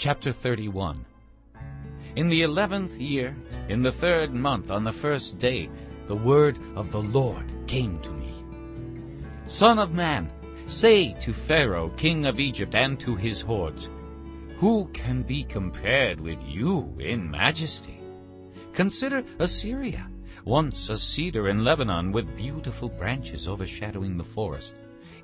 Chapter 31 In the eleventh year, in the third month, on the first day, the word of the Lord came to me. Son of man, say to Pharaoh, king of Egypt, and to his hordes, Who can be compared with you in majesty? Consider Assyria, once a cedar in Lebanon with beautiful branches overshadowing the forest.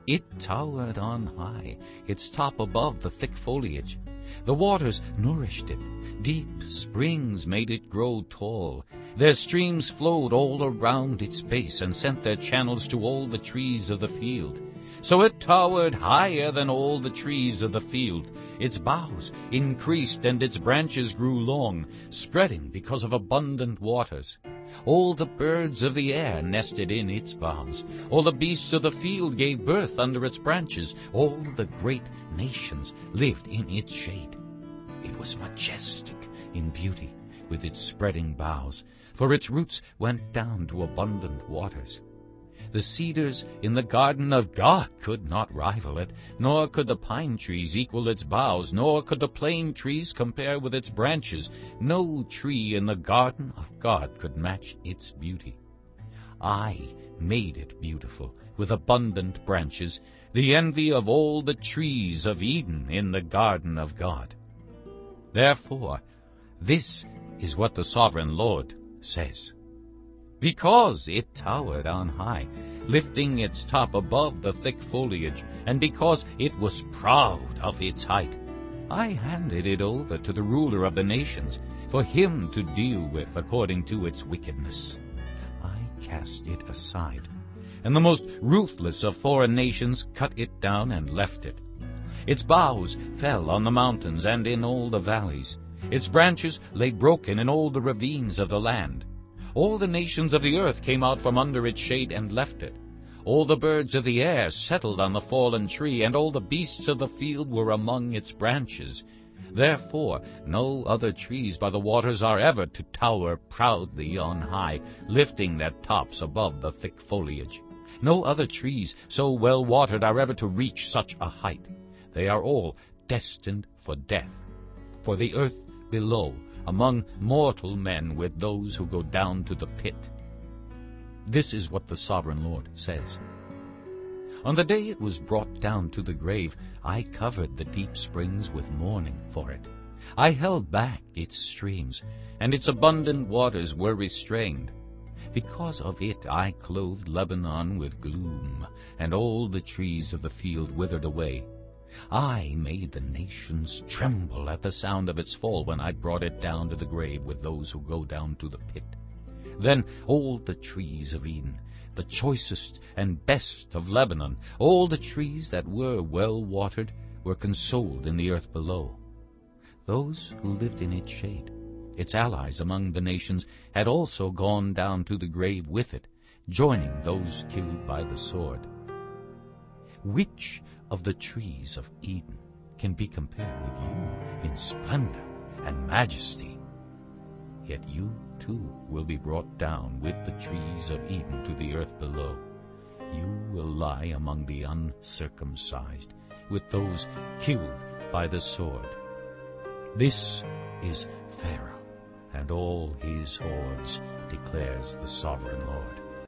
It towered on high, its top above the thick foliage. The waters nourished it. Deep springs made it grow tall. Their streams flowed all around its base and sent their channels to all the trees of the field. So it towered higher than all the trees of the field. Its boughs increased and its branches grew long, spreading because of abundant waters. All the birds of the air nested in its boughs. All the beasts of the field gave birth under its branches. All the great nations lived in its shade. It was majestic in beauty, with its spreading boughs, for its roots went down to abundant waters. The cedars in the garden of God could not rival it, nor could the pine trees equal its boughs, nor could the plane trees compare with its branches. No tree in the garden of God could match its beauty. I made it beautiful, with abundant branches, the envy of all the trees of Eden in the garden of God. Therefore, this is what the sovereign Lord says. Because it towered on high, lifting its top above the thick foliage, and because it was proud of its height, I handed it over to the ruler of the nations, for him to deal with according to its wickedness. I cast it aside, and the most ruthless of foreign nations cut it down and left it. Its boughs fell on the mountains and in all the valleys. Its branches lay broken in all the ravines of the land. All the nations of the earth came out from under its shade and left it. All the birds of the air settled on the fallen tree, and all the beasts of the field were among its branches. Therefore no other trees by the waters are ever to tower proudly on high, lifting their tops above the thick foliage. No other trees so well watered are ever to reach such a height. They are all destined for death. For the earth below, among mortal men with those who go down to the pit. This is what the sovereign Lord says. On the day it was brought down to the grave, I covered the deep springs with mourning for it. I held back its streams, and its abundant waters were restrained. Because of it I clothed Lebanon with gloom, and all the trees of the field withered away. I made the nations tremble at the sound of its fall when I brought it down to the grave with those who go down to the pit. Then all the trees of Eden, the choicest and best of Lebanon, all the trees that were well watered, were consoled in the earth below. Those who lived in its shade, its allies among the nations, had also gone down to the grave with it, joining those killed by the sword. Which of the trees of Eden can be compared with you in splendor and majesty? Yet you too will be brought down with the trees of Eden to the earth below. You will lie among the uncircumcised, with those killed by the sword. This is Pharaoh and all his hordes, declares the sovereign Lord.